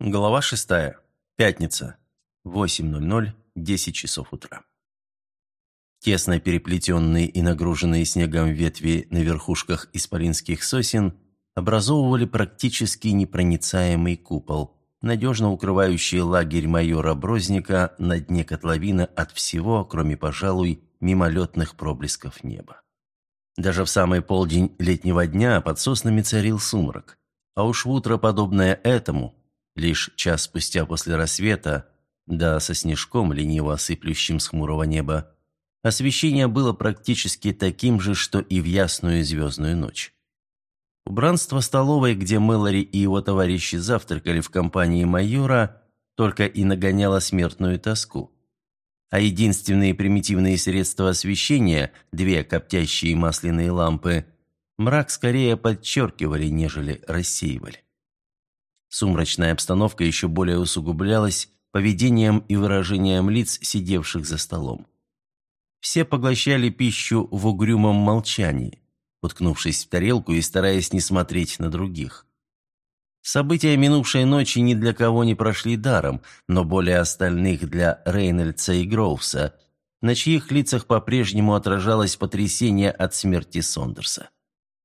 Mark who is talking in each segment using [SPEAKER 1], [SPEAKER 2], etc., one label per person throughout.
[SPEAKER 1] Глава 6. Пятница. 8.00, 10 часов утра. Тесно переплетенные и нагруженные снегом ветви на верхушках исполинских сосен образовывали практически непроницаемый купол, надежно укрывающий лагерь майора Брозника на дне котловина от всего, кроме, пожалуй, мимолетных проблесков неба. Даже в самый полдень летнего дня под соснами царил сумрак, а уж в утро, подобное этому, Лишь час спустя после рассвета, да со снежком, лениво осыплющим с хмурого неба, освещение было практически таким же, что и в ясную звездную ночь. Убранство столовой, где Мэлори и его товарищи завтракали в компании майора, только и нагоняло смертную тоску. А единственные примитивные средства освещения, две коптящие масляные лампы, мрак скорее подчеркивали, нежели рассеивали. Сумрачная обстановка еще более усугублялась поведением и выражением лиц, сидевших за столом. Все поглощали пищу в угрюмом молчании, уткнувшись в тарелку и стараясь не смотреть на других. События минувшей ночи ни для кого не прошли даром, но более остальных для Рейнольдса и Гроувса, на чьих лицах по-прежнему отражалось потрясение от смерти Сондерса.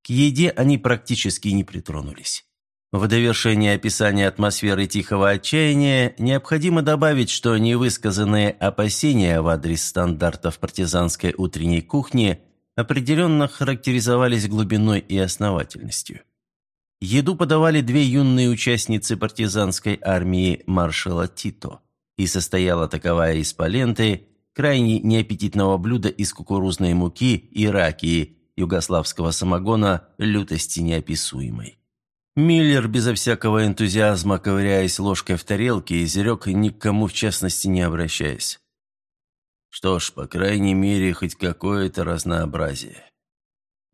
[SPEAKER 1] К еде они практически не притронулись. В довершение описания атмосферы тихого отчаяния необходимо добавить, что невысказанные опасения в адрес стандартов партизанской утренней кухни определенно характеризовались глубиной и основательностью. Еду подавали две юные участницы партизанской армии маршала Тито, и состояла таковая из паленты, крайне неаппетитного блюда из кукурузной муки и ракии, югославского самогона лютости неописуемой. Миллер, безо всякого энтузиазма, ковыряясь ложкой в тарелке, изрек, никому в частности не обращаясь. Что ж, по крайней мере, хоть какое-то разнообразие.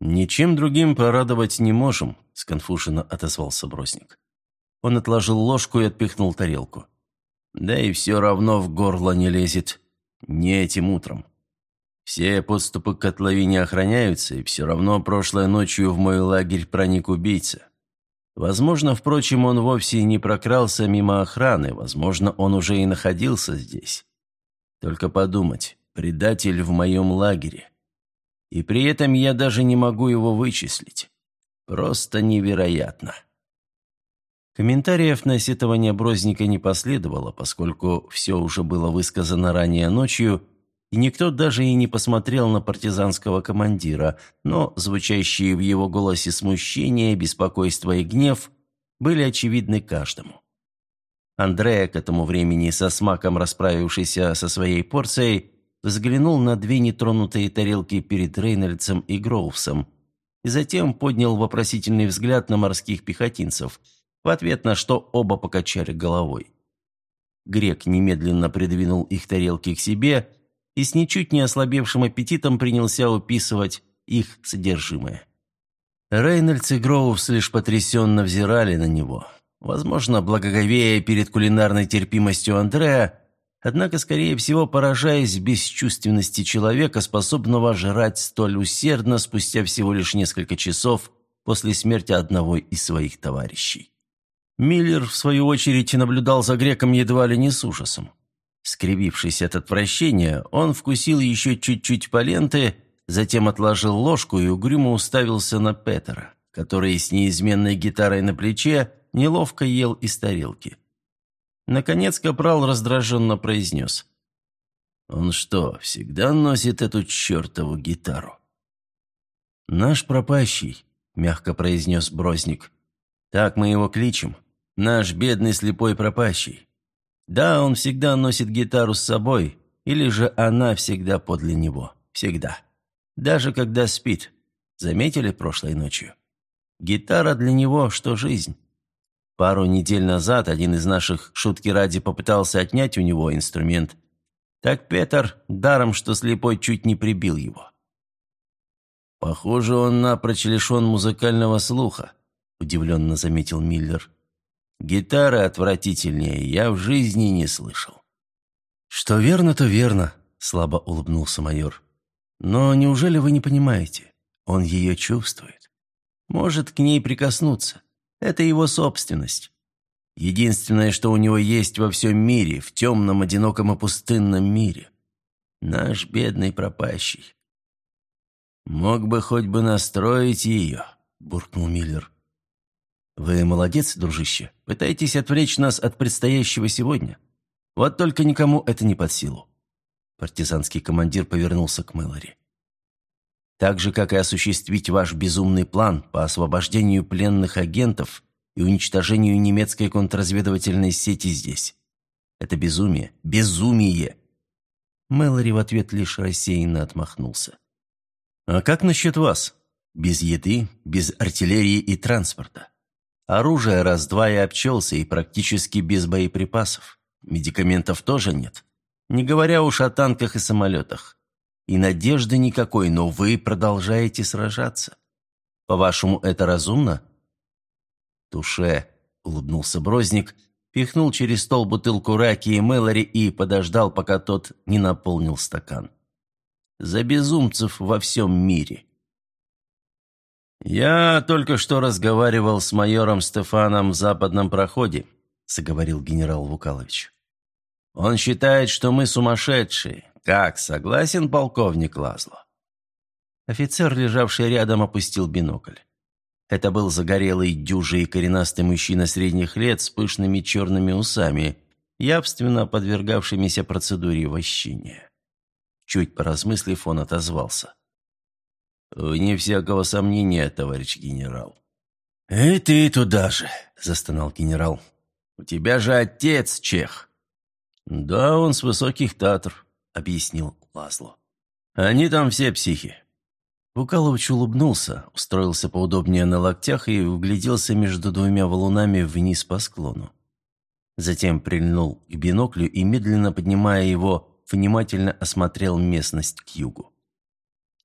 [SPEAKER 1] «Ничем другим порадовать не можем», — сконфуженно отозвался Бросник. Он отложил ложку и отпихнул тарелку. «Да и все равно в горло не лезет. Не этим утром. Все подступы к котловине охраняются, и все равно прошлой ночью в мой лагерь проник убийца. Возможно, впрочем, он вовсе не прокрался мимо охраны, возможно, он уже и находился здесь. Только подумать, предатель в моем лагере. И при этом я даже не могу его вычислить. Просто невероятно. Комментариев на сетование Брозника не последовало, поскольку все уже было высказано ранее ночью, и никто даже и не посмотрел на партизанского командира, но звучащие в его голосе смущение, беспокойство и гнев были очевидны каждому. Андрея, к этому времени со смаком расправившийся со своей порцией, взглянул на две нетронутые тарелки перед Рейнольдсом и Гроувсом, и затем поднял вопросительный взгляд на морских пехотинцев, в ответ на что оба покачали головой. Грек немедленно придвинул их тарелки к себе – и с ничуть не ослабевшим аппетитом принялся уписывать их содержимое. Рейнольдс и Гроувс лишь потрясенно взирали на него. Возможно, благоговея перед кулинарной терпимостью Андрея, однако, скорее всего, поражаясь бесчувственности человека, способного жрать столь усердно спустя всего лишь несколько часов после смерти одного из своих товарищей. Миллер, в свою очередь, наблюдал за греком едва ли не с ужасом. Скривившись от отвращения, он вкусил еще чуть-чуть поленты, затем отложил ложку и угрюмо уставился на Петера, который с неизменной гитарой на плече неловко ел из тарелки. Наконец Капрал раздраженно произнес. «Он что, всегда носит эту чертову гитару?» «Наш пропащий», — мягко произнес Брозник. «Так мы его кличем. Наш бедный слепой пропащий. Да, он всегда носит гитару с собой, или же она всегда подле него. Всегда. Даже когда спит. Заметили прошлой ночью? Гитара для него, что жизнь. Пару недель назад один из наших, шутки ради, попытался отнять у него инструмент. Так Петр, даром что слепой, чуть не прибил его. «Похоже, он напрочь лишен музыкального слуха», – удивленно заметил Миллер. Гитары отвратительнее я в жизни не слышал». «Что верно, то верно», — слабо улыбнулся майор. «Но неужели вы не понимаете? Он ее чувствует. Может к ней прикоснуться. Это его собственность. Единственное, что у него есть во всем мире, в темном, одиноком и пустынном мире. Наш бедный пропащий. «Мог бы хоть бы настроить ее», — буркнул Миллер. «Вы молодец, дружище. Пытаетесь отвлечь нас от предстоящего сегодня. Вот только никому это не под силу». Партизанский командир повернулся к Мэлори. «Так же, как и осуществить ваш безумный план по освобождению пленных агентов и уничтожению немецкой контрразведывательной сети здесь. Это безумие. Безумие!» Мэлори в ответ лишь рассеянно отмахнулся. «А как насчет вас? Без еды, без артиллерии и транспорта. Оружие раз-два и обчелся, и практически без боеприпасов. Медикаментов тоже нет. Не говоря уж о танках и самолетах. И надежды никакой, но вы продолжаете сражаться. По-вашему, это разумно?» «Туше», — улыбнулся Брозник, пихнул через стол бутылку раки и Мэлори и подождал, пока тот не наполнил стакан. «За безумцев во всем мире». «Я только что разговаривал с майором Стефаном в западном проходе», — заговорил генерал Вукалович. «Он считает, что мы сумасшедшие. Как, согласен полковник Лазло?» Офицер, лежавший рядом, опустил бинокль. Это был загорелый, дюжий и коренастый мужчина средних лет с пышными черными усами, явственно подвергавшимися процедуре вощения. Чуть поразмыслив, он отозвался. «Вне всякого сомнения, товарищ генерал». «И ты туда же», — застонал генерал. «У тебя же отец чех». «Да, он с высоких татр», — объяснил Лазло. «Они там все психи». Вукалович улыбнулся, устроился поудобнее на локтях и угляделся между двумя валунами вниз по склону. Затем прильнул к биноклю и, медленно поднимая его, внимательно осмотрел местность к югу.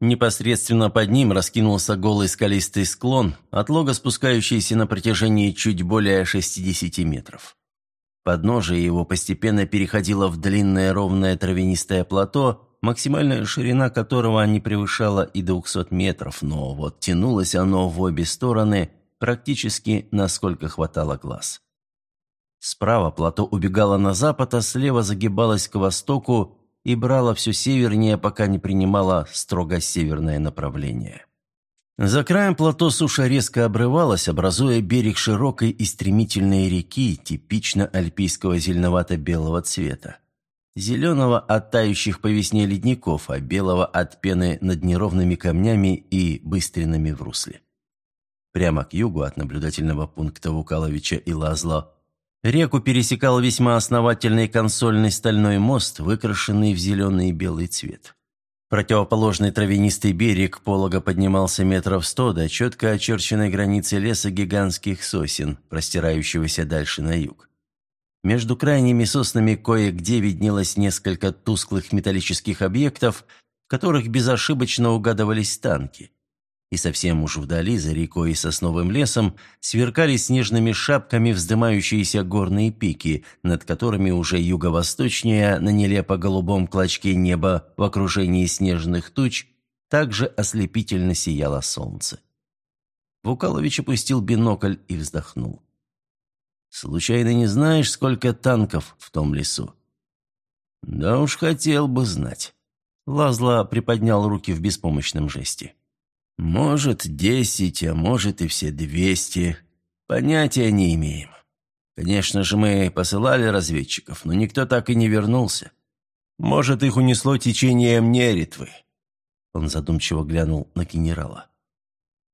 [SPEAKER 1] Непосредственно под ним раскинулся голый скалистый склон, от лога спускающийся на протяжении чуть более 60 метров. Подножие его постепенно переходило в длинное ровное травянистое плато, максимальная ширина которого не превышала и 200 метров, но вот тянулось оно в обе стороны практически насколько хватало глаз. Справа плато убегало на запад, а слева загибалось к востоку, и брала все севернее, пока не принимала строго северное направление. За краем плато суша резко обрывалась, образуя берег широкой и стремительной реки, типично альпийского зеленовато-белого цвета. Зеленого от тающих по весне ледников, а белого от пены над неровными камнями и быстринами в русле. Прямо к югу от наблюдательного пункта Вукаловича и Лазло Реку пересекал весьма основательный консольный стальной мост, выкрашенный в зеленый и белый цвет. Противоположный травянистый берег полога поднимался метров сто до четко очерченной границы леса гигантских сосен, простирающегося дальше на юг. Между крайними соснами кое-где виднелось несколько тусклых металлических объектов, в которых безошибочно угадывались танки и совсем уж вдали, за рекой и сосновым лесом, сверкали снежными шапками вздымающиеся горные пики, над которыми уже юго-восточнее, на нелепо-голубом клочке неба в окружении снежных туч, также ослепительно сияло солнце. Вукалович опустил бинокль и вздохнул. «Случайно не знаешь, сколько танков в том лесу?» «Да уж хотел бы знать». Лазла приподнял руки в беспомощном жесте. Может, десять, а может и все двести. Понятия не имеем. Конечно же, мы посылали разведчиков, но никто так и не вернулся. Может, их унесло течением Неритвы. Он задумчиво глянул на генерала.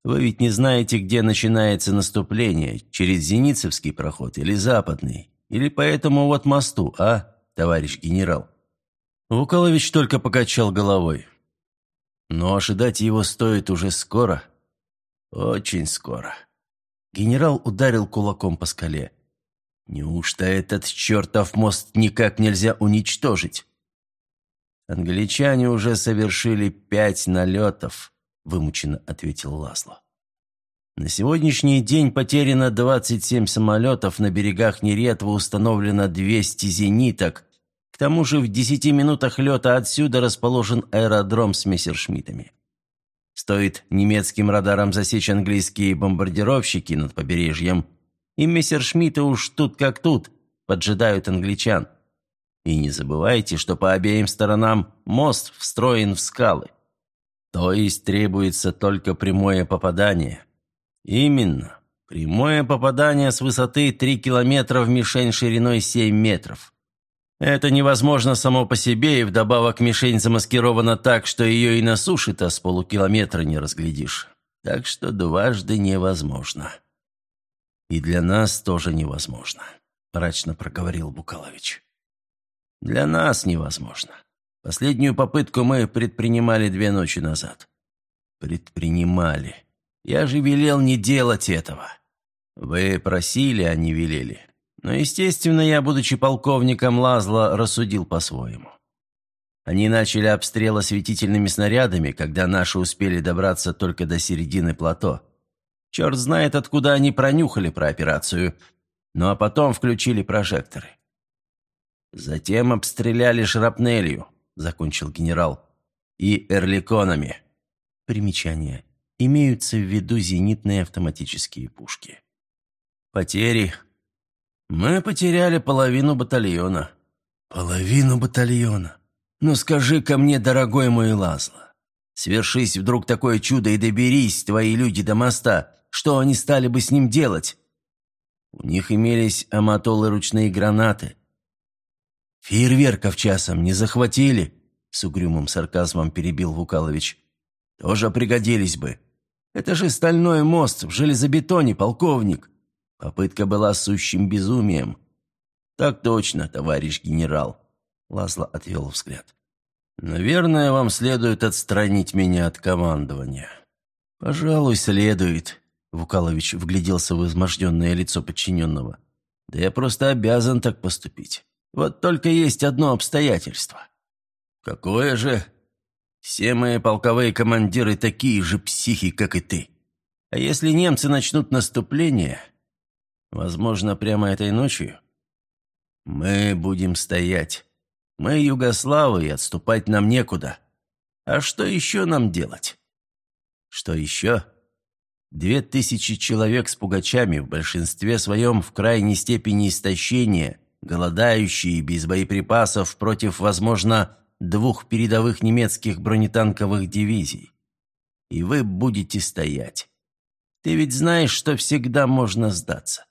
[SPEAKER 1] Вы ведь не знаете, где начинается наступление, через Зеницевский проход или Западный, или по этому вот мосту, а, товарищ генерал?» Вукалович только покачал головой. Но ожидать его стоит уже скоро. Очень скоро. Генерал ударил кулаком по скале. Неужто этот чертов мост никак нельзя уничтожить? Англичане уже совершили пять налетов, вымученно ответил Лазло. На сегодняшний день потеряно 27 самолетов, на берегах Неретва установлено 200 зениток, к тому же в десяти минутах лета отсюда расположен аэродром с мессершмиттами. Стоит немецким радарам засечь английские бомбардировщики над побережьем, И мессершмитты уж тут как тут поджидают англичан. И не забывайте, что по обеим сторонам мост встроен в скалы. То есть требуется только прямое попадание. Именно. Прямое попадание с высоты 3 километра в мишень шириной 7 метров. Это невозможно само по себе, и вдобавок мишень замаскирована так, что ее и на суше-то с полукилометра не разглядишь. Так что дважды невозможно. И для нас тоже невозможно, мрачно проговорил Букалович. Для нас невозможно. Последнюю попытку мы предпринимали две ночи назад. Предпринимали. Я же велел не делать этого. «Вы просили, а не велели. Но, естественно, я, будучи полковником Лазла, рассудил по-своему. Они начали обстрел осветительными снарядами, когда наши успели добраться только до середины плато. Черт знает, откуда они пронюхали про операцию. Ну а потом включили прожекторы. Затем обстреляли шрапнелью, закончил генерал, и эрликонами. Примечание. Имеются в виду зенитные автоматические пушки. Потери. Мы потеряли половину батальона. Половину батальона. Ну скажи ко мне, дорогой мой Лазло, свершись вдруг такое чудо и доберись, твои люди до моста, что они стали бы с ним делать? У них имелись аматолы ручные гранаты. Фейерверков часом не захватили, с угрюмым сарказмом перебил Вукалович. Тоже пригодились бы. Это же стальной мост в железобетоне, полковник. Попытка была сущим безумием. «Так точно, товарищ генерал», — Лазло отвел взгляд. «Наверное, вам следует отстранить меня от командования». «Пожалуй, следует», — Вукалович вгляделся в изможденное лицо подчиненного. «Да я просто обязан так поступить. Вот только есть одно обстоятельство». «Какое же?» «Все мои полковые командиры такие же психи, как и ты. А если немцы начнут наступление, Возможно, прямо этой ночью? Мы будем стоять. Мы югославы, и отступать нам некуда. А что еще нам делать? Что еще? Две тысячи человек с пугачами, в большинстве своем в крайней степени истощения, голодающие, без боеприпасов против, возможно, двух передовых немецких бронетанковых дивизий. И вы будете стоять. Ты ведь знаешь, что всегда можно сдаться.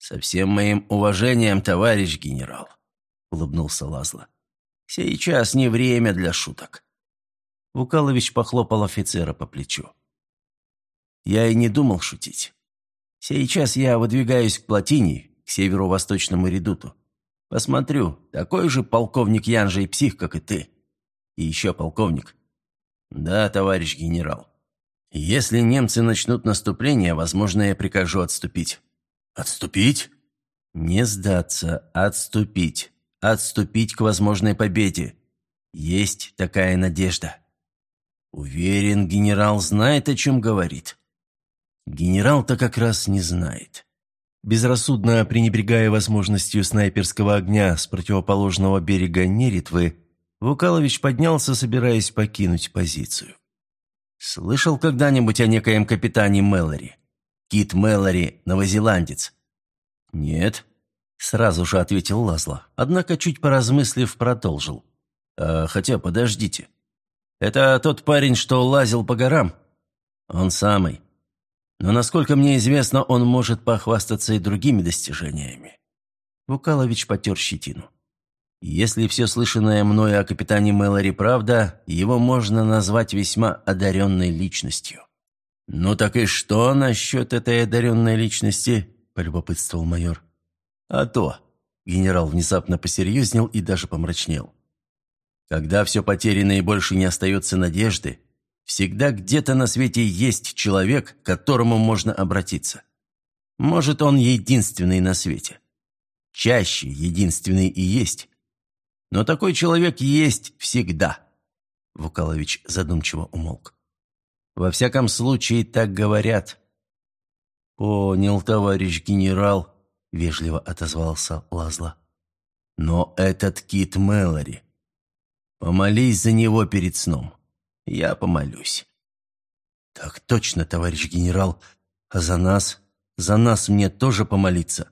[SPEAKER 1] «Со всем моим уважением, товарищ генерал», — улыбнулся Лазло. «Сейчас не время для шуток». Вукалович похлопал офицера по плечу. «Я и не думал шутить. Сейчас я выдвигаюсь к плотине, к северо-восточному редуту. Посмотрю, такой же полковник Янжей псих, как и ты. И еще полковник. Да, товарищ генерал. Если немцы начнут наступление, возможно, я прикажу отступить. «Отступить?» «Не сдаться, отступить. Отступить к возможной победе. Есть такая надежда». «Уверен, генерал знает, о чем говорит». «Генерал-то как раз не знает». Безрассудно пренебрегая возможностью снайперского огня с противоположного берега Неритвы, Вукалович поднялся, собираясь покинуть позицию. «Слышал когда-нибудь о некоем капитане Мэлори?» Кит Мэлори, новозеландец». «Нет», — сразу же ответил Лазло, однако, чуть поразмыслив, продолжил. «А, «Хотя, подождите. Это тот парень, что лазил по горам?» «Он самый. Но, насколько мне известно, он может похвастаться и другими достижениями». Вукалович потер щетину. «Если все слышанное мною о капитане Мэлори правда, его можно назвать весьма одаренной личностью». «Ну так и что насчет этой одаренной личности?» – полюбопытствовал майор. «А то!» – генерал внезапно посерьезнел и даже помрачнел. «Когда все потеряно и больше не остается надежды, всегда где-то на свете есть человек, к которому можно обратиться. Может, он единственный на свете. Чаще единственный и есть. Но такой человек есть всегда». Вукалович задумчиво умолк. Во всяком случае, так говорят». «Понял, товарищ генерал», — вежливо отозвался Лазла. «Но этот Кит Мэлори. Помолись за него перед сном. Я помолюсь». «Так точно, товарищ генерал. А за нас? За нас мне тоже помолиться».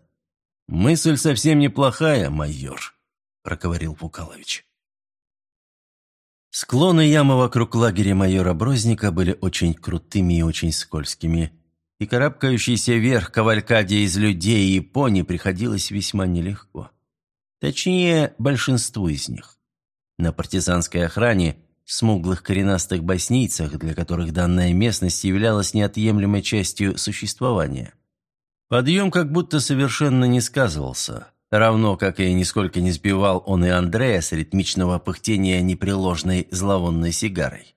[SPEAKER 1] «Мысль совсем неплохая, майор», — проговорил Вукалович. Склоны ямы вокруг лагеря майора Брозника были очень крутыми и очень скользкими, и карабкающийся вверх кавалькаде из людей и пони приходилось весьма нелегко. Точнее, большинству из них. На партизанской охране, смуглых коренастых боснийцах, для которых данная местность являлась неотъемлемой частью существования. Подъем как будто совершенно не сказывался, равно как и нисколько не сбивал он и Андрея с ритмичного пыхтения непреложной зловонной сигарой.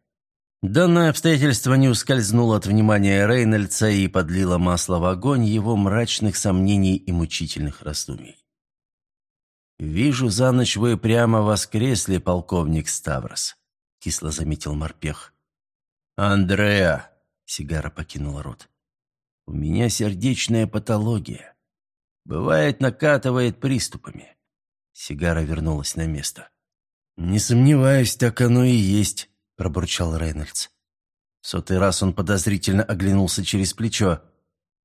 [SPEAKER 1] Данное обстоятельство не ускользнуло от внимания Рейнольдса и подлило масло в огонь его мрачных сомнений и мучительных раздумий. «Вижу, за ночь вы прямо воскресли, полковник Ставрос», — кисло заметил морпех. «Андреа», — сигара покинула рот, — «у меня сердечная патология. Бывает, накатывает приступами». Сигара вернулась на место. «Не сомневаюсь, так оно и есть», — пробурчал Рейнольдс. В сотый раз он подозрительно оглянулся через плечо.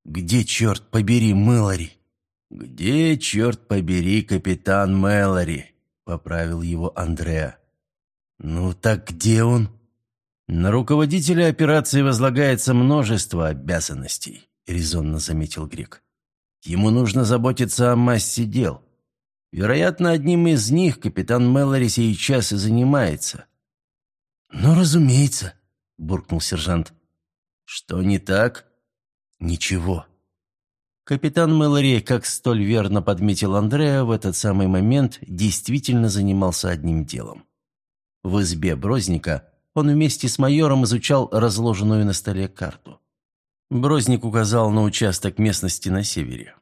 [SPEAKER 1] «Где, черт побери, Мэлори?» «Где, черт побери, капитан Мэлори?» — поправил его Андреа. «Ну так где он?» «На руководителя операции возлагается множество обязанностей», — резонно заметил Грек. «Ему нужно заботиться о массе дел. Вероятно, одним из них капитан Мэлори сейчас и занимается». «Ну, разумеется», — буркнул сержант. «Что не так?» «Ничего», Капитан Мэлори, как столь верно подметил Андреа, в этот самый момент действительно занимался одним делом. В избе Брозника он вместе с майором изучал разложенную на столе карту. Брозник указал на участок местности на севере.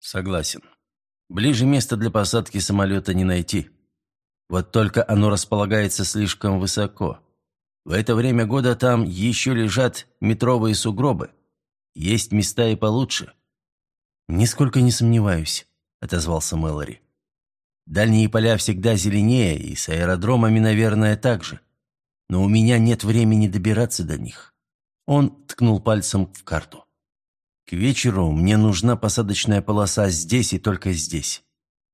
[SPEAKER 1] «Согласен. Ближе места для посадки самолета не найти. Вот только оно располагается слишком высоко. В это время года там еще лежат метровые сугробы. Есть места и получше. «Нисколько не сомневаюсь», — отозвался Мэлори. «Дальние поля всегда зеленее, и с аэродромами, наверное, так же. Но у меня нет времени добираться до них». Он ткнул пальцем в карту. «К вечеру мне нужна посадочная полоса здесь и только здесь.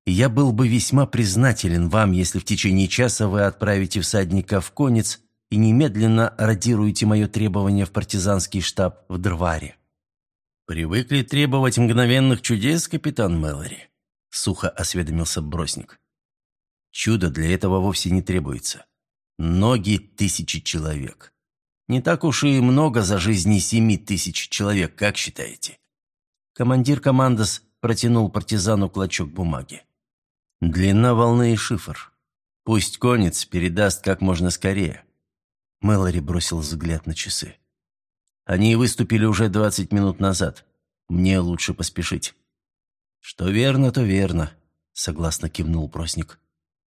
[SPEAKER 1] Я был бы весьма признателен вам, если в течение часа вы отправите всадника в конец и немедленно радируете мое требование в партизанский штаб в Дрваре». «Привыкли требовать мгновенных чудес, капитан Мэлори?» — сухо осведомился Бросник. «Чудо для этого вовсе не требуется. Ноги тысячи человек. Не так уж и много за жизни семи тысяч человек, как считаете?» Командир командос протянул партизану клочок бумаги. «Длина волны и шифр. Пусть конец передаст как можно скорее». Мэлори бросил взгляд на часы. Они выступили уже двадцать минут назад. Мне лучше поспешить». «Что верно, то верно», — согласно кивнул Просник.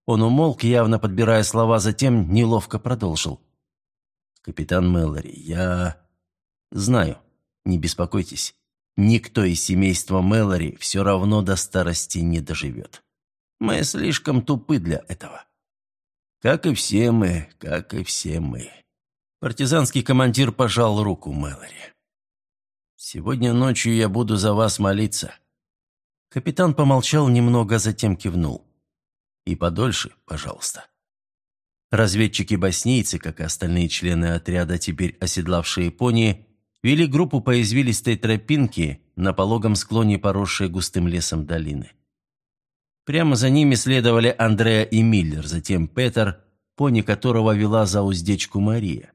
[SPEAKER 1] Он умолк, явно подбирая слова, затем неловко продолжил. «Капитан Мэллори, я...» «Знаю, не беспокойтесь. Никто из семейства Мэллори все равно до старости не доживет. Мы слишком тупы для этого. Как и все мы, как и все мы». Партизанский командир пожал руку Мэлори. «Сегодня ночью я буду за вас молиться». Капитан помолчал немного, затем кивнул. «И подольше, пожалуйста». Разведчики-боснийцы, как и остальные члены отряда, теперь оседлавшие пони, вели группу по извилистой тропинке на пологом склоне, поросшей густым лесом долины. Прямо за ними следовали Андреа и Миллер, затем Петер, пони которого вела за уздечку Мария.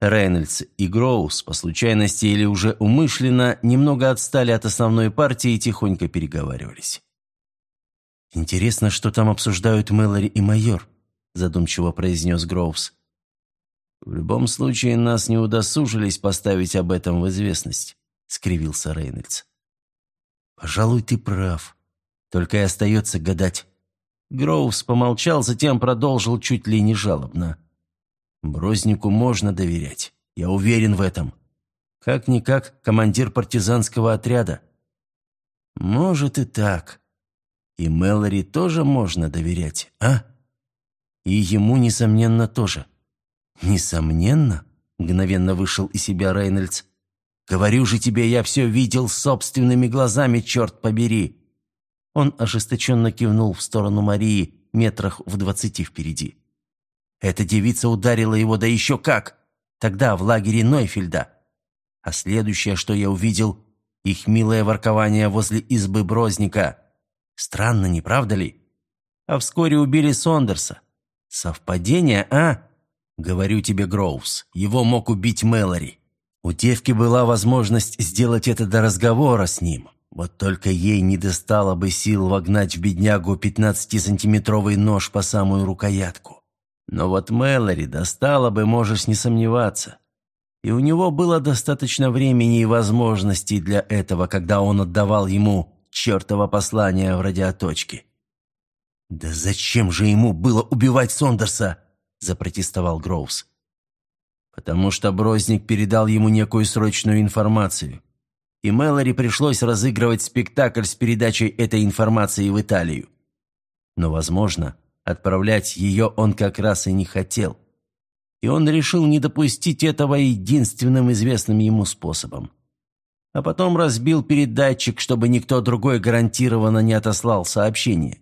[SPEAKER 1] Рейнольдс и Гроус, по случайности или уже умышленно, немного отстали от основной партии и тихонько переговаривались. «Интересно, что там обсуждают Мэлори и майор», – задумчиво произнес Гроувс. «В любом случае, нас не удосужились поставить об этом в известность», – скривился Рейнольдс. «Пожалуй, ты прав. Только и остается гадать». Гроувс помолчал, затем продолжил чуть ли не жалобно. Брознику можно доверять. Я уверен в этом. Как-никак командир партизанского отряда. Может и так. И Мэлори тоже можно доверять, а? И ему, несомненно, тоже. Несомненно, мгновенно вышел из себя Рейнольдс. Говорю же тебе, я все видел собственными глазами, черт побери!» Он ожесточенно кивнул в сторону Марии, метрах в двадцати впереди. Эта девица ударила его, да еще как! Тогда в лагере Нойфельда. А следующее, что я увидел, их милое воркование возле избы Брозника. Странно, не правда ли? А вскоре убили Сондерса. Совпадение, а? Говорю тебе, Гроувс, его мог убить Мэлори. У девки была возможность сделать это до разговора с ним. Вот только ей не достало бы сил вогнать в беднягу пятнадцатисантиметровый нож по самую рукоятку. Но вот Мэлори достало бы, можешь не сомневаться. И у него было достаточно времени и возможностей для этого, когда он отдавал ему чертово послание в радиоточке. «Да зачем же ему было убивать Сондерса?» – запротестовал Гроувс. «Потому что Брозник передал ему некую срочную информацию, и Мэлори пришлось разыгрывать спектакль с передачей этой информации в Италию. Но, возможно, отправлять ее он как раз и не хотел и он решил не допустить этого единственным известным ему способом. А потом разбил передатчик, чтобы никто другой гарантированно не отослал сообщение.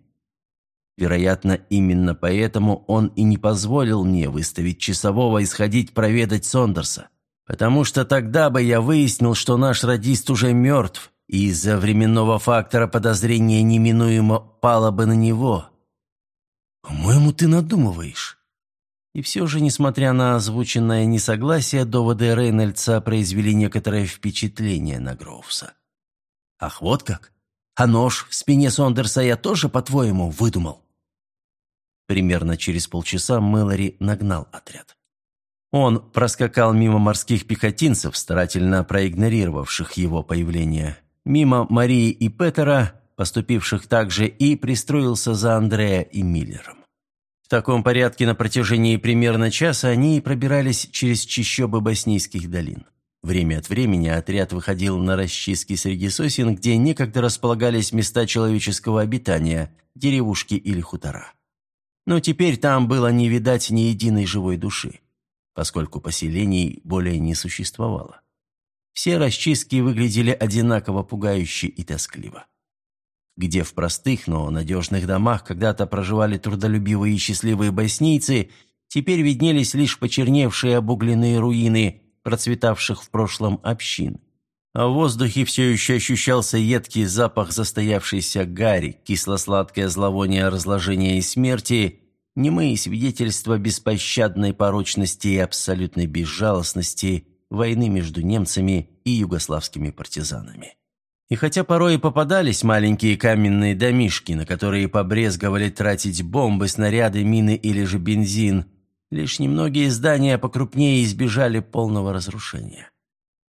[SPEAKER 1] Вероятно, именно поэтому он и не позволил мне выставить часового и сходить проведать Сондерса. Потому что тогда бы я выяснил, что наш радист уже мертв, и из-за временного фактора подозрения неминуемо пало бы на него. «По-моему, ты надумываешь», и все же, несмотря на озвученное несогласие, доводы Рейнольдса произвели некоторое впечатление на Гроувса. «Ах, вот как? А нож в спине Сондерса я тоже, по-твоему, выдумал?» Примерно через полчаса Мэлори нагнал отряд. Он проскакал мимо морских пехотинцев, старательно проигнорировавших его появление, мимо Марии и Петера, поступивших также, и пристроился за Андрея и Миллером. В таком порядке на протяжении примерно часа они пробирались через чащобы боснийских долин. Время от времени отряд выходил на расчистки среди сосен, где некогда располагались места человеческого обитания, деревушки или хутора. Но теперь там было не видать ни единой живой души, поскольку поселений более не существовало. Все расчистки выглядели одинаково пугающе и тоскливо где в простых, но надежных домах когда-то проживали трудолюбивые и счастливые боснийцы, теперь виднелись лишь почерневшие обугленные руины процветавших в прошлом общин. А в воздухе все еще ощущался едкий запах застоявшейся гари, кисло-сладкое зловоние разложения и смерти, немые свидетельства беспощадной порочности и абсолютной безжалостности войны между немцами и югославскими партизанами. И хотя порой и попадались маленькие каменные домишки, на которые побрезговали тратить бомбы, снаряды, мины или же бензин, лишь немногие здания покрупнее избежали полного разрушения.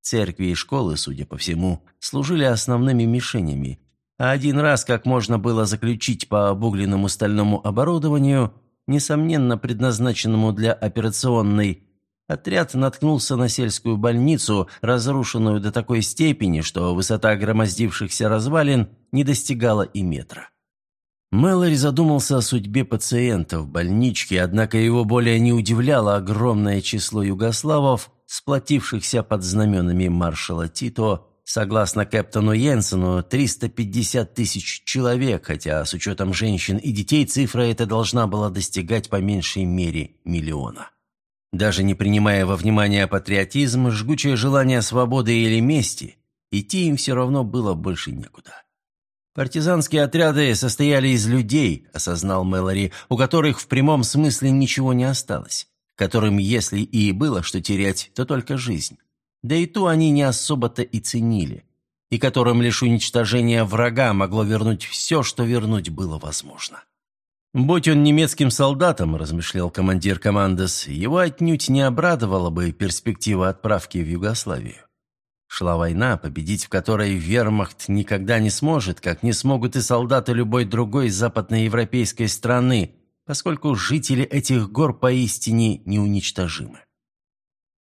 [SPEAKER 1] Церкви и школы, судя по всему, служили основными мишенями, а один раз, как можно было заключить по обугленному стальному оборудованию, несомненно предназначенному для операционной, Отряд наткнулся на сельскую больницу, разрушенную до такой степени, что высота громоздившихся развалин не достигала и метра. Мэлори задумался о судьбе пациента в больничке, однако его более не удивляло огромное число югославов, сплотившихся под знаменами маршала Тито, Согласно Кэптону Йенсену, 350 тысяч человек, хотя с учетом женщин и детей цифра эта должна была достигать по меньшей мере миллиона. Даже не принимая во внимание патриотизм, жгучее желание свободы или мести, идти им все равно было больше некуда. Партизанские отряды состояли из людей, осознал Мэлори, у которых в прямом смысле ничего не осталось, которым, если и было что терять, то только жизнь. Да и ту они не особо-то и ценили, и которым лишь уничтожение врага могло вернуть все, что вернуть было возможно. «Будь он немецким солдатом», – размышлял командир командос, – «его отнюдь не обрадовала бы перспектива отправки в Югославию. Шла война, победить в которой вермахт никогда не сможет, как не смогут и солдаты любой другой западноевропейской страны, поскольку жители этих гор поистине неуничтожимы.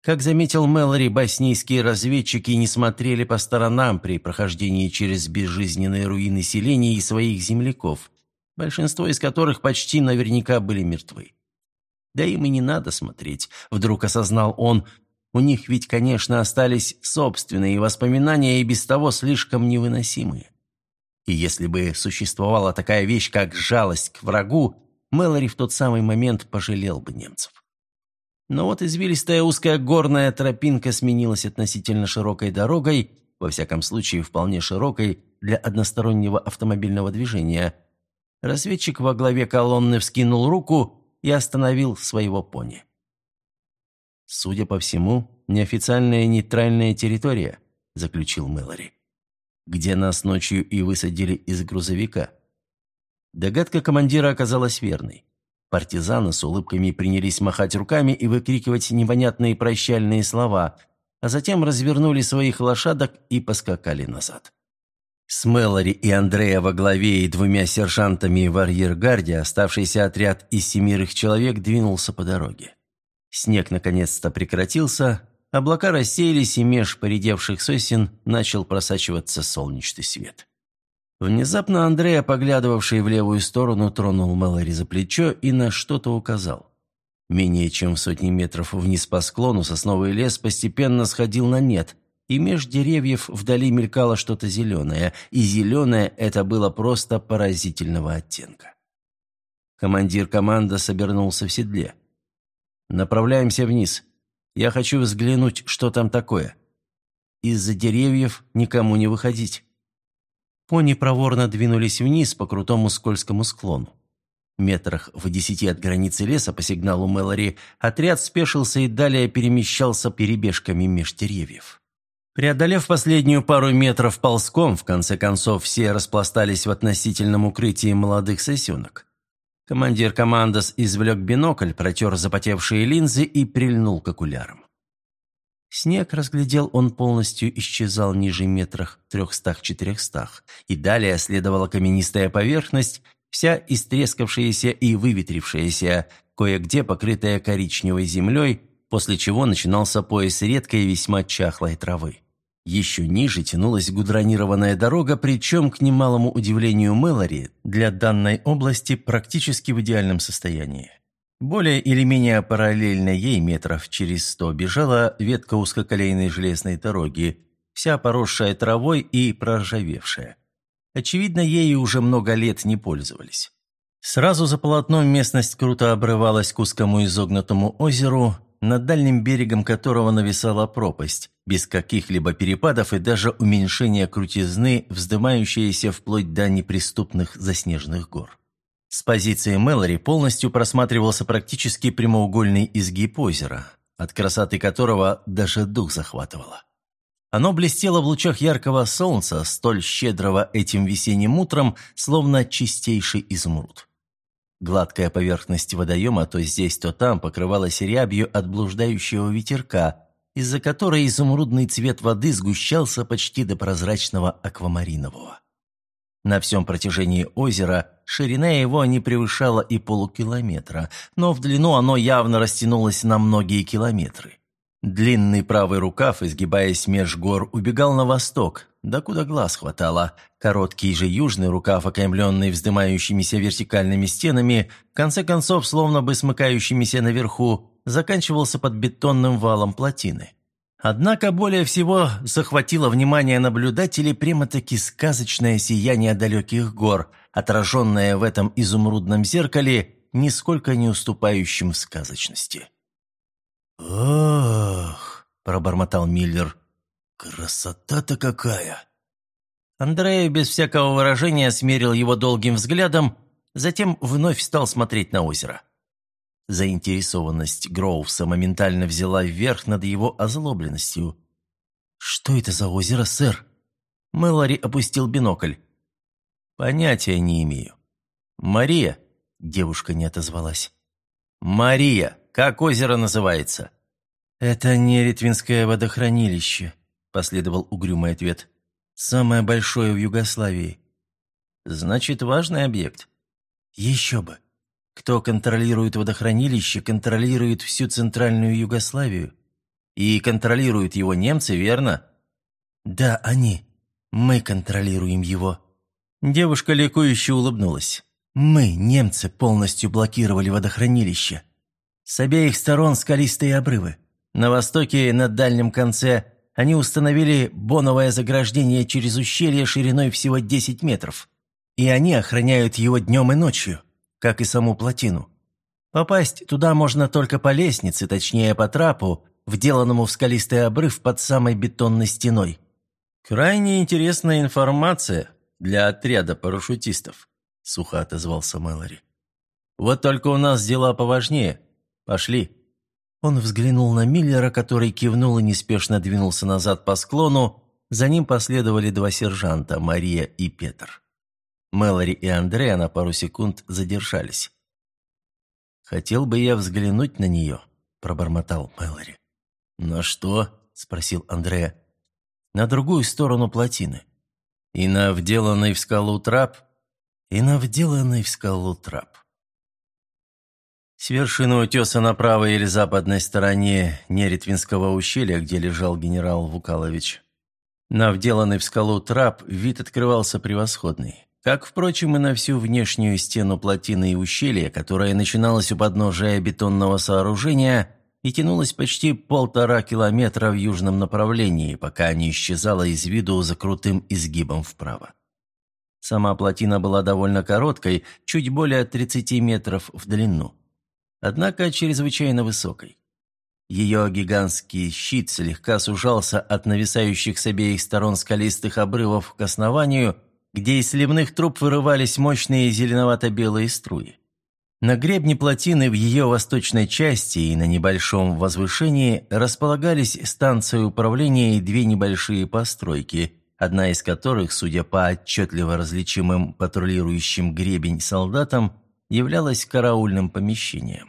[SPEAKER 1] Как заметил Мэлори, боснийские разведчики не смотрели по сторонам при прохождении через безжизненные руины селений и своих земляков – большинство из которых почти наверняка были мертвы. Да им и не надо смотреть, вдруг осознал он, У них ведь, конечно, остались собственные воспоминания и без того слишком невыносимые. И если бы существовала такая вещь, как жалость к врагу, Мэлори в тот самый момент пожалел бы немцев. Но вот извилистая узкая горная тропинка сменилась относительно широкой дорогой, во всяком случае вполне широкой для одностороннего автомобильного движения. Разведчик во главе колонны вскинул руку и остановил своего пони. «Судя по всему, неофициальная нейтральная территория», – заключил Мэлори где нас ночью и высадили из грузовика. Догадка командира оказалась верной. Партизаны с улыбками принялись махать руками и выкрикивать непонятные прощальные слова, а затем развернули своих лошадок и поскакали назад. С Мэлори и Андрея во главе и двумя сержантами в арьергарде оставшийся отряд из семерых человек двинулся по дороге. Снег наконец-то прекратился, Облака рассеялись, и меж поредевших сосен начал просачиваться солнечный свет. Внезапно Андрея, поглядывавший в левую сторону, тронул Мэлори за плечо и на что-то указал. Менее чем в сотни метров вниз по склону сосновый лес постепенно сходил на нет, и меж деревьев вдали мелькало что-то зеленое, и зеленое это было просто поразительного оттенка. Командир команды собернулся в седле. «Направляемся вниз», я хочу взглянуть, что там такое. Из-за деревьев никому не выходить». Пони проворно двинулись вниз по крутому скользкому склону. Метрах в десяти от границы леса по сигналу Мэлори отряд спешился и далее перемещался перебежками меж деревьев. Преодолев последнюю пару метров ползком, в конце концов все распластались в относительном укрытии молодых сосенок. Командир командос извлек бинокль, протер запотевшие линзы и прильнул к окулярам. Снег, разглядел он, полностью исчезал ниже метрах трехстах-четырехстах, и далее следовала каменистая поверхность, вся истрескавшаяся и выветрившаяся, кое-где покрытая коричневой землей, после чего начинался пояс редкой весьма чахлой травы. Еще ниже тянулась гудронированная дорога, причем, к немалому удивлению Мэлори, для данной области практически в идеальном состоянии. Более или менее параллельно ей метров через сто бежала ветка узкоколейной железной дороги, вся поросшая травой и проржавевшая. Очевидно, ею уже много лет не пользовались. Сразу за полотном местность круто обрывалась к узкому изогнутому озеру, над дальним берегом которого нависала пропасть, без каких-либо перепадов и даже уменьшения крутизны, вздымающиеся вплоть до неприступных заснеженных гор. С позиции Мэлори полностью просматривался практически прямоугольный изгиб озера, от красоты которого даже дух захватывало. Оно блестело в лучах яркого солнца, столь щедрого этим весенним утром, словно чистейший изумруд. Гладкая поверхность водоема то здесь, то там покрывалась рябью от блуждающего ветерка, из-за которой изумрудный цвет воды сгущался почти до прозрачного аквамаринового. На всем протяжении озера ширина его не превышала и полукилометра, но в длину оно явно растянулось на многие километры. Длинный правый рукав, изгибаясь меж гор, убегал на восток, да куда глаз хватало. Короткий же южный рукав, окаймленный вздымающимися вертикальными стенами, в конце концов, словно бы смыкающимися наверху, заканчивался под бетонным валом плотины. Однако более всего захватило внимание наблюдателей прямо-таки сказочное сияние далеких гор, отраженное в этом изумрудном зеркале, нисколько не уступающим в сказочности.
[SPEAKER 2] «Ох!» – пробормотал Миллер. «Красота-то какая!»
[SPEAKER 1] Андрея без всякого выражения смерил его долгим взглядом, затем вновь стал смотреть на озеро. Заинтересованность Гроувса моментально взяла вверх над его озлобленностью. «Что это за озеро, сэр?» Мэлори опустил бинокль. «Понятия не имею». «Мария?» – девушка не отозвалась. «Мария, как озеро называется?» «Это не Ретвинское водохранилище», – последовал угрюмый ответ. «Самое большое в Югославии». «Значит, важный объект». «Еще бы. Кто контролирует водохранилище, контролирует всю Центральную Югославию. И контролируют его немцы, верно? Да, они. Мы контролируем его. Девушка ликующе улыбнулась. Мы, немцы, полностью блокировали водохранилище. С обеих сторон скалистые обрывы. На востоке, на дальнем конце, они установили боновое заграждение через ущелье шириной всего 10 метров. И они охраняют его днем и ночью, как и саму плотину. Попасть туда можно только по лестнице, точнее по трапу, вделанному в скалистый обрыв под самой бетонной стеной. «Крайне интересная информация для отряда парашютистов», — сухо отозвался Мэлори. «Вот только у нас дела поважнее. Пошли». Он взглянул на Миллера, который кивнул и неспешно двинулся назад по склону. За ним последовали два сержанта, Мария и Петр. Мэлори и Андреа на пару секунд задержались. «Хотел бы я взглянуть на нее», — пробормотал Мэлори. «На что?» – спросил Андрея. «На другую сторону плотины. И на вделанный в скалу трап?» «И на вделанный в скалу трап». С вершины утеса на правой или западной стороне Неретвинского ущелья, где лежал генерал Вукалович. На вделанный в скалу трап вид открывался превосходный. Как, впрочем, и на всю внешнюю стену плотины и ущелья, которая начиналась у подножия бетонного сооружения и тянулась почти полтора километра в южном направлении, пока не исчезала из виду за крутым изгибом вправо. Сама плотина была довольно короткой, чуть более 30 метров в длину. Однако чрезвычайно высокой. Ее гигантский щит слегка сужался от нависающих с обеих сторон скалистых обрывов к основанию, где из сливных труб вырывались мощные зеленовато-белые струи. На гребне плотины в ее восточной части и на небольшом возвышении располагались станции управления и две небольшие постройки, одна из которых, судя по отчетливо различимым патрулирующим гребень солдатам, являлась караульным помещением.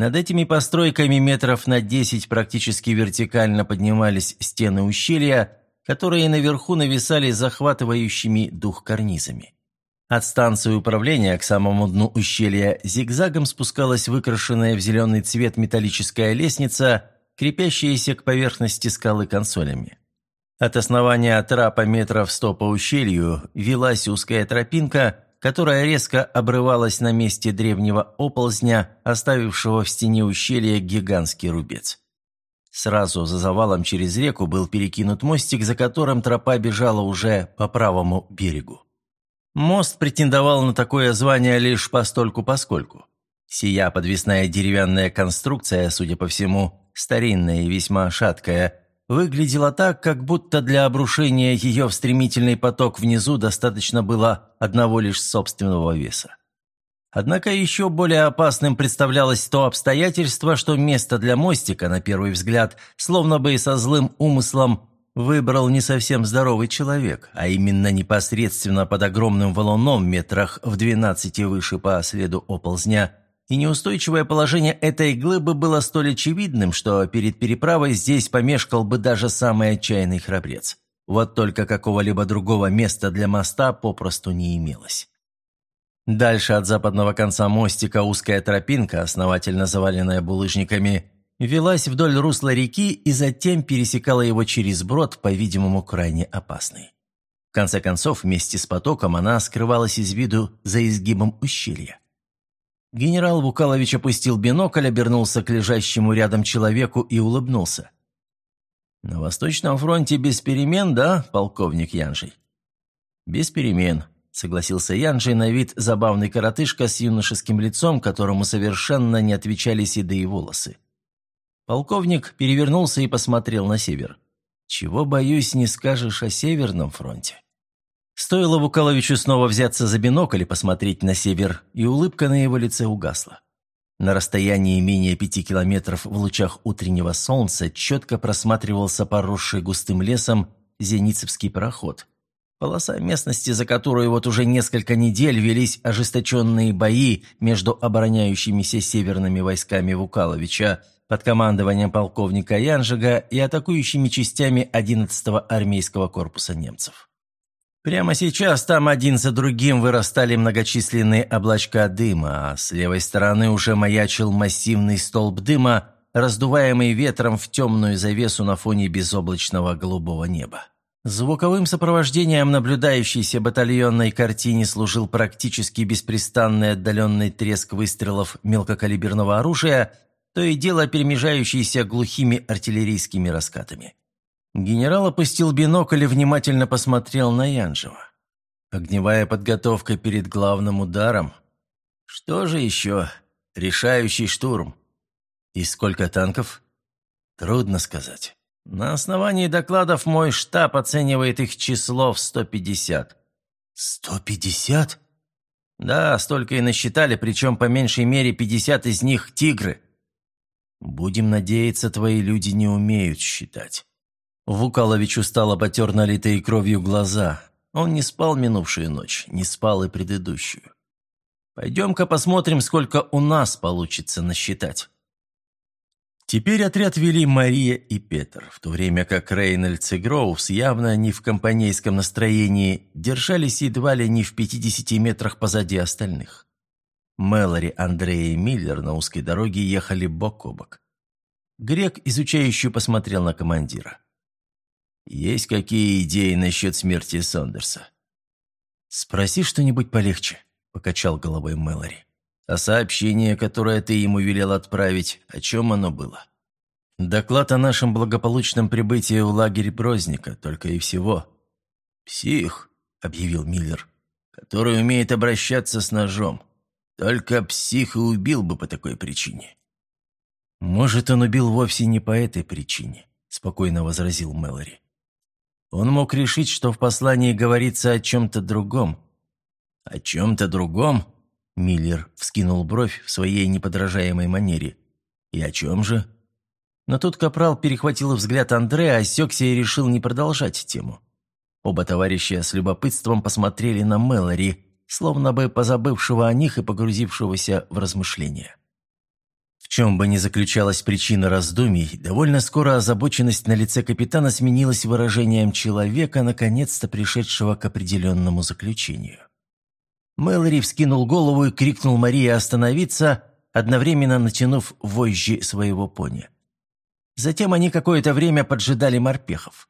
[SPEAKER 1] Над этими постройками метров на десять практически вертикально поднимались стены ущелья, которые наверху нависали захватывающими дух карнизами. От станции управления к самому дну ущелья зигзагом спускалась выкрашенная в зеленый цвет металлическая лестница, крепящаяся к поверхности скалы консолями. От основания трапа метров сто по ущелью велась узкая тропинка, которая резко обрывалась на месте древнего оползня, оставившего в стене ущелья гигантский рубец. Сразу за завалом через реку был перекинут мостик, за которым тропа бежала уже по правому берегу. Мост претендовал на такое звание лишь постольку-поскольку. Сия подвесная деревянная конструкция, судя по всему, старинная и весьма шаткая, выглядела так, как будто для обрушения ее в стремительный поток внизу достаточно было одного лишь собственного веса. Однако еще более опасным представлялось то обстоятельство, что место для мостика, на первый взгляд, словно бы и со злым умыслом, выбрал не совсем здоровый человек, а именно непосредственно под огромным валуном метрах в двенадцати выше по следу оползня, и неустойчивое положение этой глыбы было столь очевидным, что перед переправой здесь помешкал бы даже самый отчаянный храбрец. Вот только какого-либо другого места для моста попросту не имелось. Дальше от западного конца мостика узкая тропинка, основательно заваленная булыжниками, велась вдоль русла реки и затем пересекала его через брод, по-видимому, крайне опасный. В конце концов, вместе с потоком она скрывалась из виду за изгибом ущелья. Генерал Вукалович опустил бинокль, обернулся к лежащему рядом человеку и улыбнулся. «На Восточном фронте без перемен, да, полковник Янжий?» «Без перемен», — согласился Янжий на вид забавный коротышка с юношеским лицом, которому совершенно не отвечали седые волосы. Полковник перевернулся и посмотрел на север. «Чего, боюсь, не скажешь о Северном фронте?» Стоило Вукаловичу снова взяться за бинокль и посмотреть на север, и улыбка на его лице угасла. На расстоянии менее пяти километров в лучах утреннего солнца четко просматривался поросший густым лесом зеницевский пароход. Полоса местности, за которую вот уже несколько недель велись ожесточенные бои между обороняющимися северными войсками Вукаловича под командованием полковника Янжига и атакующими частями 11-го армейского корпуса немцев. Прямо сейчас там один за другим вырастали многочисленные облачка дыма, а с левой стороны уже маячил массивный столб дыма, раздуваемый ветром в темную завесу на фоне безоблачного голубого неба. Звуковым сопровождением наблюдающейся батальонной картине служил практически беспрестанный отдаленный треск выстрелов мелкокалиберного оружия то и дело перемежающиеся глухими артиллерийскими раскатами. Генерал опустил бинокль и внимательно посмотрел на Янжева. Огневая подготовка перед главным ударом. Что же еще? Решающий штурм. И сколько танков? Трудно сказать. На основании докладов мой штаб оценивает их число в 150.
[SPEAKER 2] 150?
[SPEAKER 1] Да, столько и насчитали, причем по меньшей мере 50 из них «Тигры». Будем надеяться, твои люди не умеют считать. Вукалович устало потер налитые кровью глаза. Он не спал минувшую ночь, не спал и предыдущую. Пойдем-ка посмотрим, сколько у нас получится насчитать. Теперь отряд вели Мария и Петр, в то время как Рейнольдс и Гроувс, явно не в компанейском настроении, держались едва ли не в 50 метрах позади остальных. Мэлори, Андрей и Миллер на узкой дороге ехали бок о бок. Грек, изучающий, посмотрел на командира. «Есть какие идеи насчет смерти Сондерса?» «Спроси что-нибудь полегче», — покачал головой Мэлори. А сообщение, которое ты ему велел отправить, о чем оно было? Доклад о нашем благополучном прибытии в лагерь Брозника, только и всего. «Псих», — объявил Миллер, — «который умеет обращаться с ножом. Только псих и убил бы по такой причине». «Может, он убил вовсе не по этой причине», — спокойно возразил Мэлори. «Он мог решить, что в послании говорится о чем-то другом». «О чем-то другом?» Миллер вскинул бровь в своей неподражаемой манере. «И о чем же?» Но тут Капрал перехватил взгляд Андрея, осекся и решил не продолжать тему. Оба товарища с любопытством посмотрели на Мэлори, словно бы позабывшего о них и погрузившегося в размышления. Чем бы ни заключалась причина раздумий, довольно скоро озабоченность на лице капитана сменилась выражением человека, наконец-то пришедшего к определенному заключению. Мэлори вскинул голову и крикнул Марии остановиться, одновременно натянув вожжи своего пони. Затем они какое-то время поджидали морпехов.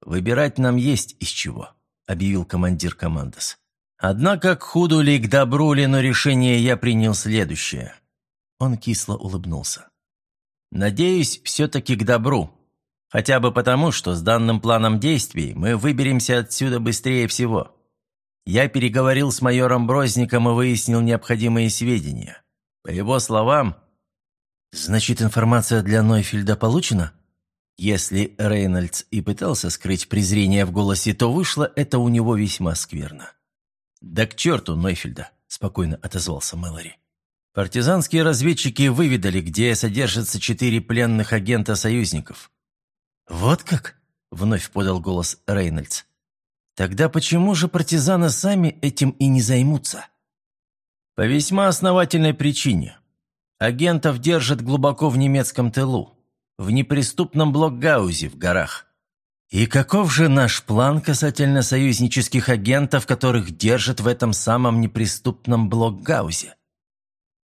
[SPEAKER 1] «Выбирать нам есть из чего», — объявил командир командос. «Однако к худу ли, к добру ли, но решение я принял следующее». Он кисло улыбнулся. «Надеюсь, все-таки к добру. Хотя бы потому, что с данным планом действий мы выберемся отсюда быстрее всего. Я переговорил с майором Брозником и выяснил необходимые сведения. По его словам... Значит, информация для Нойфельда получена? Если Рейнольдс и пытался скрыть презрение в голосе, то вышло это у него весьма скверно. «Да к черту Нойфельда!» – спокойно отозвался Мэлори. «Партизанские разведчики выведали, где содержатся четыре пленных агента союзников». «Вот как?» – вновь подал голос Рейнольдс. Тогда почему же партизаны сами этим и не займутся? По весьма основательной причине. Агентов держат глубоко в немецком тылу, в неприступном блокгаузе в горах. И каков же наш план касательно союзнических агентов, которых держат в этом самом неприступном блокгаузе?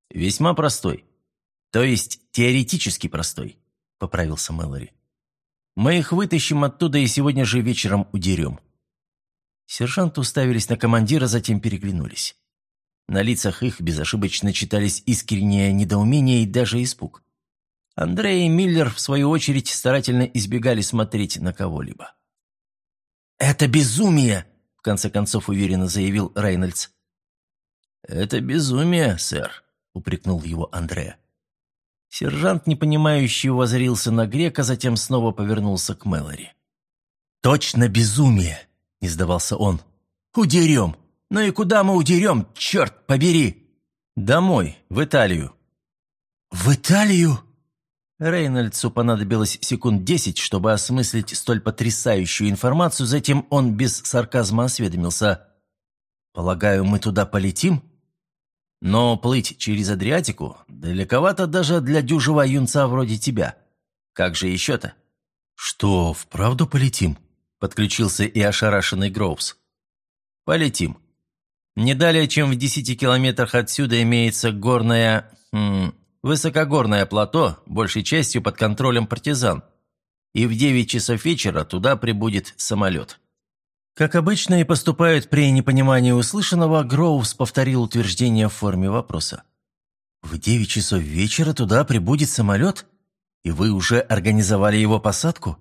[SPEAKER 1] Весьма простой. То есть теоретически простой, поправился Мэлори. Мы их вытащим оттуда и сегодня же вечером удерем. Сержанты уставились на командира, затем переглянулись. На лицах их безошибочно читались искреннее недоумение и даже испуг. Андрей и Миллер, в свою очередь, старательно избегали смотреть на кого-либо. «Это безумие!» – в конце концов уверенно заявил Рейнольдс. «Это безумие, сэр», – упрекнул его Андрея. Сержант, непонимающий, возрился на грека, затем снова повернулся к Мэлори. «Точно безумие!» – не сдавался он. «Удерем! Ну и куда мы удерем, черт побери?» «Домой, в Италию». «В Италию?» Рейнольдсу понадобилось секунд десять, чтобы осмыслить столь потрясающую информацию, затем он без сарказма осведомился. «Полагаю, мы туда полетим?» «Но плыть через Адриатику далековато даже для дюжего юнца вроде тебя. Как же еще-то?» «Что, вправду полетим?» Подключился и ошарашенный Гроувс. «Полетим. Не далее, чем в десяти километрах отсюда имеется горное... М, высокогорное плато, большей частью под контролем партизан. И в девять часов вечера туда прибудет самолет». Как обычно и поступают при непонимании услышанного, Гроувс повторил утверждение в форме вопроса.
[SPEAKER 2] В девять часов вечера туда прибудет самолет? И вы уже организовали его посадку?»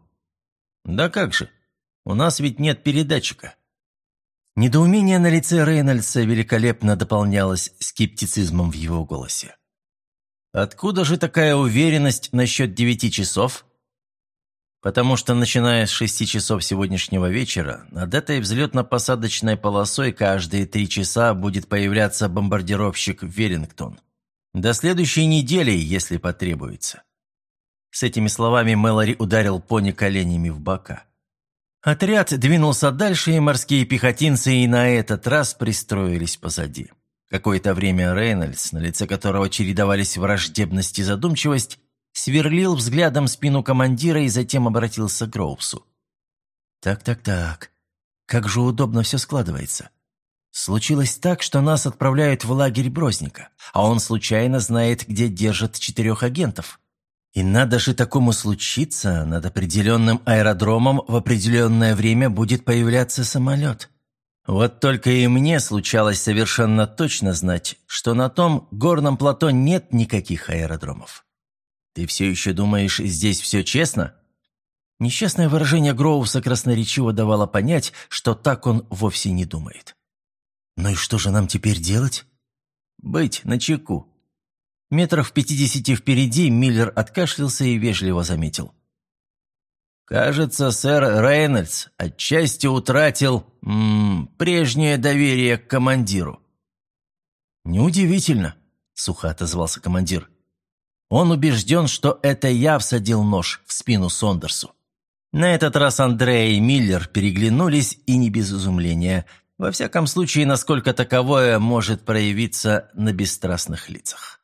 [SPEAKER 1] «Да как же? У нас ведь нет передатчика».
[SPEAKER 2] Недоумение на лице Рейнольдса великолепно дополнялось скептицизмом в его голосе.
[SPEAKER 1] «Откуда же такая уверенность насчет девяти часов?» «Потому что, начиная с шести часов сегодняшнего вечера, над этой взлетно-посадочной полосой каждые три часа будет появляться бомбардировщик «Веллингтон». До следующей недели, если потребуется». С этими словами Мэлори ударил пони коленями в бока. Отряд двинулся дальше, и морские пехотинцы и на этот раз пристроились позади. Какое-то время Рейнольдс, на лице которого чередовались враждебность и задумчивость, сверлил взглядом спину командира и затем обратился к Гроувсу.
[SPEAKER 2] «Так-так-так, как же удобно все складывается. Случилось так, что нас отправляют в лагерь Брозника, а он случайно знает, где держат четырех агентов. И надо же такому случиться, над определенным аэродромом в определенное время будет появляться самолет. Вот только и мне случалось совершенно точно знать, что на том горном плато нет никаких аэродромов. Ты все еще думаешь, здесь все честно? Несчастное выражение Гроувса красноречиво давало понять, что так он вовсе не думает. «Ну и что же нам теперь делать?»
[SPEAKER 1] «Быть начеку», Метров в пятидесяти впереди Миллер откашлялся и вежливо заметил. «Кажется, сэр Рейнольдс отчасти утратил м -м, прежнее доверие к командиру».
[SPEAKER 2] «Неудивительно», — сухо отозвался командир. «Он убежден, что это я всадил нож в спину Сондерсу». На этот раз Андрей и Миллер переглянулись и не без изумления, во всяком случае, насколько таковое может проявиться на бесстрастных лицах.